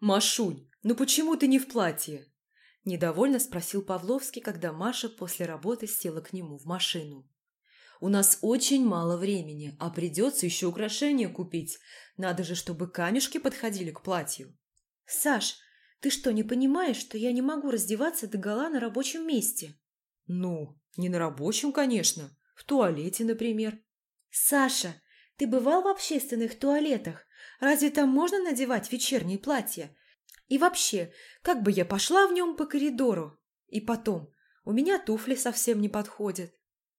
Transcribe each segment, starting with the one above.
«Машунь, ну почему ты не в платье?» Недовольно спросил Павловский, когда Маша после работы села к нему в машину. «У нас очень мало времени, а придется еще украшения купить. Надо же, чтобы камешки подходили к платью». «Саш, ты что, не понимаешь, что я не могу раздеваться догола на рабочем месте?» «Ну, не на рабочем, конечно. В туалете, например». «Саша, ты бывал в общественных туалетах? Разве там можно надевать вечернее платье? И вообще, как бы я пошла в нем по коридору? И потом, у меня туфли совсем не подходят».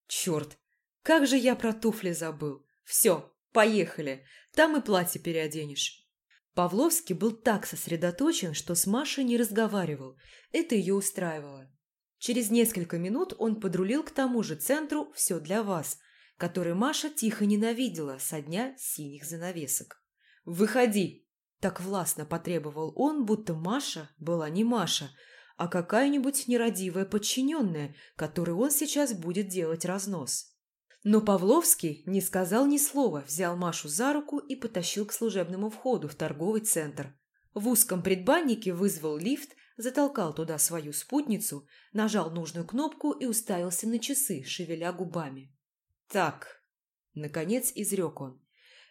«Черт, как же я про туфли забыл. Все, поехали. Там и платье переоденешь». Павловский был так сосредоточен, что с Машей не разговаривал. Это ее устраивало. Через несколько минут он подрулил к тому же центру «Все для вас», который Маша тихо ненавидела со дня синих занавесок. «Выходи!» – так властно потребовал он, будто Маша была не Маша, а какая-нибудь нерадивая подчиненная, которой он сейчас будет делать разнос. Но Павловский не сказал ни слова, взял Машу за руку и потащил к служебному входу в торговый центр. В узком предбаннике вызвал лифт, затолкал туда свою спутницу, нажал нужную кнопку и уставился на часы, шевеля губами. «Так», — наконец изрек он, —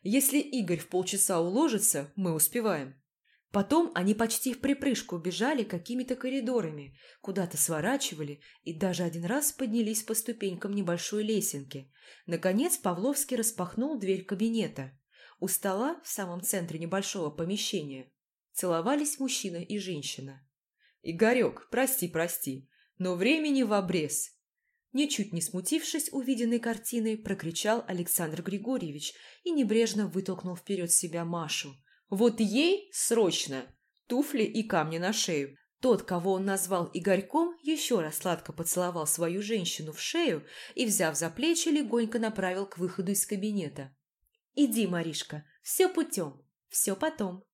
«если Игорь в полчаса уложится, мы успеваем». Потом они почти в припрыжку бежали какими-то коридорами, куда-то сворачивали и даже один раз поднялись по ступенькам небольшой лесенки. Наконец Павловский распахнул дверь кабинета. У стола в самом центре небольшого помещения целовались мужчина и женщина. «Игорек, прости, прости, но времени в обрез. Ничуть не смутившись увиденной картиной, прокричал Александр Григорьевич и небрежно вытолкнул вперед себя Машу. «Вот ей срочно! Туфли и камни на шею!» Тот, кого он назвал Игорьком, еще раз сладко поцеловал свою женщину в шею и, взяв за плечи, легонько направил к выходу из кабинета. «Иди, Маришка, все путем, все потом»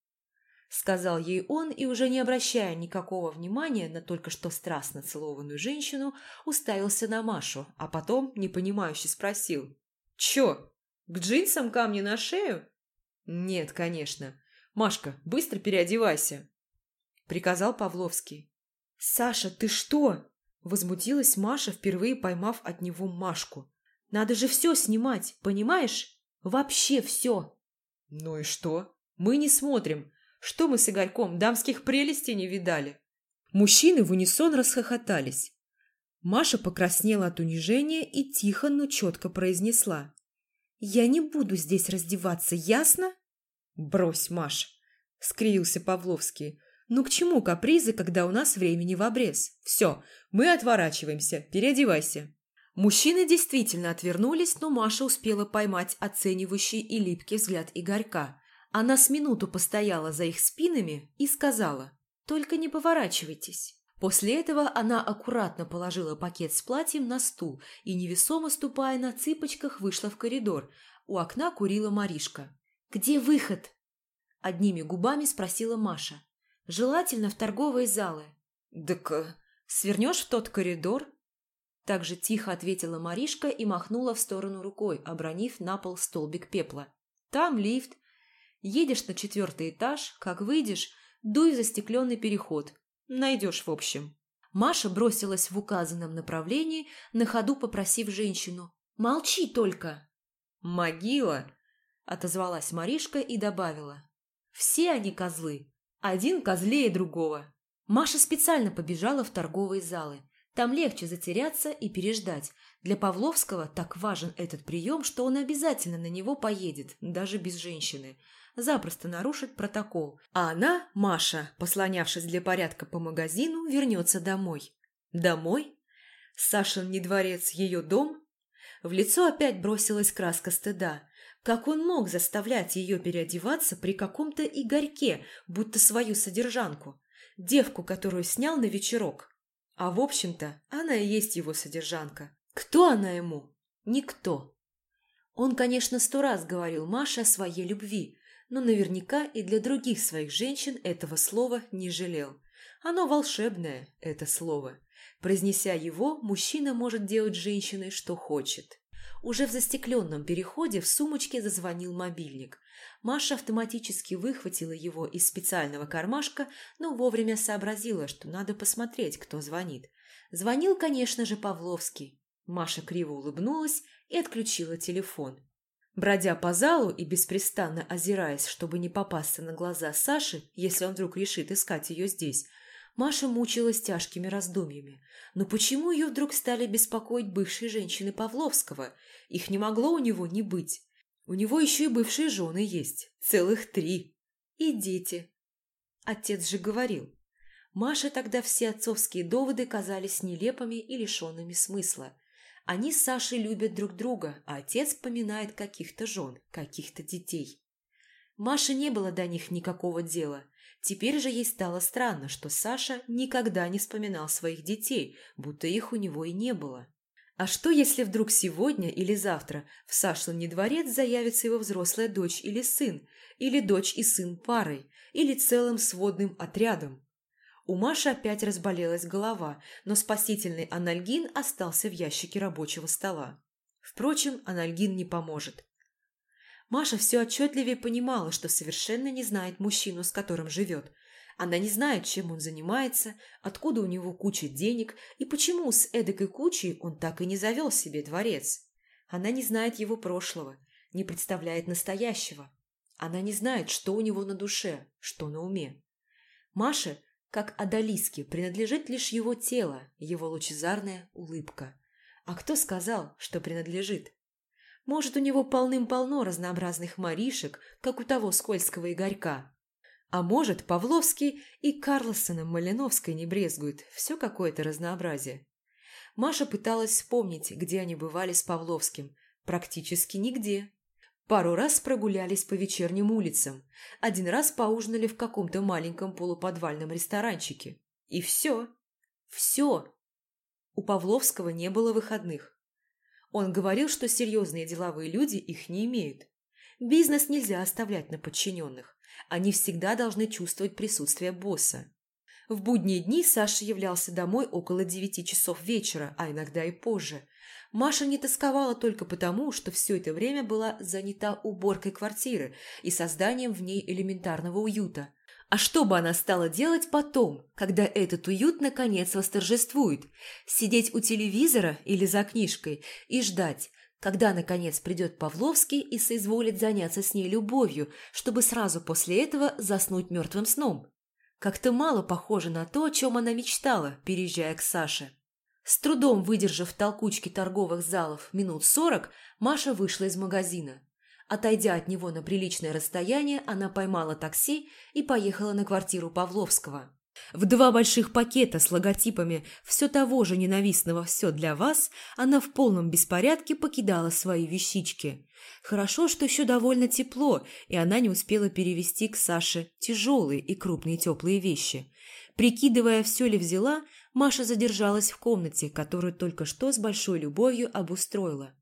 сказал ей он и, уже не обращая никакого внимания на только что страстно целованную женщину, уставился на Машу, а потом, непонимающе, спросил. «Чё, к джинсам камни на шею?» «Нет, конечно. Машка, быстро переодевайся!» Приказал Павловский. «Саша, ты что?» Возмутилась Маша, впервые поймав от него Машку. «Надо же все снимать, понимаешь? Вообще все!» «Ну и что? Мы не смотрим. Что мы с Игорьком дамских прелестей не видали? Мужчины в унисон расхохотались. Маша покраснела от унижения и тихо, но четко произнесла. «Я не буду здесь раздеваться, ясно?» «Брось, Маш!» — скривился Павловский. «Ну к чему капризы, когда у нас времени в обрез? Все, мы отворачиваемся, переодевайся». Мужчины действительно отвернулись, но Маша успела поймать оценивающий и липкий взгляд Игорька. Она с минуту постояла за их спинами и сказала «Только не поворачивайтесь». После этого она аккуратно положила пакет с платьем на стул и, невесомо ступая на цыпочках, вышла в коридор. У окна курила Маришка. «Где выход?» Одними губами спросила Маша. «Желательно в торговые залы». «Так э, свернешь в тот коридор?» Так же тихо ответила Маришка и махнула в сторону рукой, обронив на пол столбик пепла. «Там лифт, Едешь на четвертый этаж, как выйдешь, дуй в застекленный переход. Найдешь в общем. Маша бросилась в указанном направлении, на ходу попросив женщину. «Молчи только!» «Могила!» – отозвалась Маришка и добавила. «Все они козлы. Один козлее другого». Маша специально побежала в торговые залы. Там легче затеряться и переждать. Для Павловского так важен этот прием, что он обязательно на него поедет, даже без женщины запросто нарушит протокол, а она, Маша, послонявшись для порядка по магазину, вернется домой. Домой? Сашин не дворец, ее дом? В лицо опять бросилась краска стыда. Как он мог заставлять ее переодеваться при каком-то Игорьке, будто свою содержанку? Девку, которую снял на вечерок. А в общем-то, она и есть его содержанка. Кто она ему? Никто. Он, конечно, сто раз говорил Маше о своей любви, но наверняка и для других своих женщин этого слова не жалел. Оно волшебное, это слово. Произнеся его, мужчина может делать женщиной, что хочет. Уже в застекленном переходе в сумочке зазвонил мобильник. Маша автоматически выхватила его из специального кармашка, но вовремя сообразила, что надо посмотреть, кто звонит. Звонил, конечно же, Павловский. Маша криво улыбнулась и отключила телефон. Бродя по залу и беспрестанно озираясь, чтобы не попасться на глаза Саши, если он вдруг решит искать ее здесь, Маша мучилась тяжкими раздумьями. Но почему ее вдруг стали беспокоить бывшие женщины Павловского? Их не могло у него не быть. У него еще и бывшие жены есть. Целых три. И дети. Отец же говорил. Маше тогда все отцовские доводы казались нелепыми и лишенными смысла. Они с Сашей любят друг друга, а отец поминает каких-то жен, каких-то детей. Маше не было до них никакого дела. Теперь же ей стало странно, что Саша никогда не вспоминал своих детей, будто их у него и не было. А что, если вдруг сегодня или завтра в Сашлине дворец заявится его взрослая дочь или сын, или дочь и сын парой, или целым сводным отрядом? У Маши опять разболелась голова, но спасительный анальгин остался в ящике рабочего стола. Впрочем, анальгин не поможет. Маша все отчетливее понимала, что совершенно не знает мужчину, с которым живет. Она не знает, чем он занимается, откуда у него куча денег и почему с эдакой кучей он так и не завел себе дворец. Она не знает его прошлого, не представляет настоящего. Она не знает, что у него на душе, что на уме. Маше как Адалиске, принадлежит лишь его тело, его лучезарная улыбка. А кто сказал, что принадлежит? Может, у него полным-полно разнообразных маришек, как у того скользкого Игорька. А может, Павловский и Карлосоном Малиновской не брезгуют. Все какое-то разнообразие. Маша пыталась вспомнить, где они бывали с Павловским. Практически нигде. Пару раз прогулялись по вечерним улицам, один раз поужинали в каком-то маленьком полуподвальном ресторанчике. И все. Все. У Павловского не было выходных. Он говорил, что серьезные деловые люди их не имеют. Бизнес нельзя оставлять на подчиненных. Они всегда должны чувствовать присутствие босса. В будние дни Саша являлся домой около девяти часов вечера, а иногда и позже, Маша не тосковала только потому, что все это время была занята уборкой квартиры и созданием в ней элементарного уюта. А что бы она стала делать потом, когда этот уют наконец восторжествует? Сидеть у телевизора или за книжкой и ждать, когда наконец придет Павловский и соизволит заняться с ней любовью, чтобы сразу после этого заснуть мертвым сном? Как-то мало похоже на то, о чем она мечтала, переезжая к Саше. С трудом выдержав толкучки торговых залов минут сорок, Маша вышла из магазина. Отойдя от него на приличное расстояние, она поймала такси и поехала на квартиру Павловского. В два больших пакета с логотипами все того же ненавистного «все для вас» она в полном беспорядке покидала свои вещички. Хорошо, что еще довольно тепло, и она не успела перевести к Саше тяжелые и крупные теплые вещи. Прикидывая, все ли взяла, Маша задержалась в комнате, которую только что с большой любовью обустроила.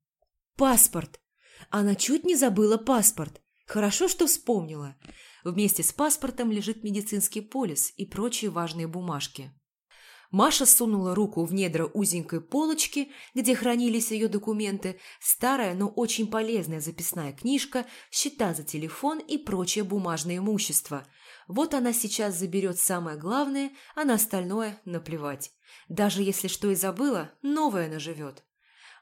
Паспорт! Она чуть не забыла паспорт. Хорошо, что вспомнила. Вместе с паспортом лежит медицинский полис и прочие важные бумажки. Маша сунула руку в недра узенькой полочки, где хранились ее документы, старая, но очень полезная записная книжка, счета за телефон и прочее бумажное имущество – вот она сейчас заберет самое главное, а на остальное наплевать. Даже если что и забыла, новое наживет.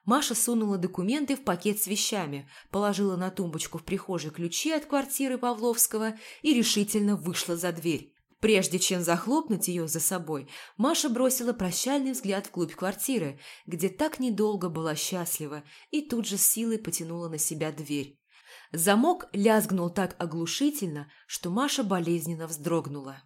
Маша сунула документы в пакет с вещами, положила на тумбочку в прихожей ключи от квартиры Павловского и решительно вышла за дверь. Прежде чем захлопнуть ее за собой, Маша бросила прощальный взгляд вглубь квартиры, где так недолго была счастлива, и тут же силой потянула на себя дверь. Замок лязгнул так оглушительно, что Маша болезненно вздрогнула.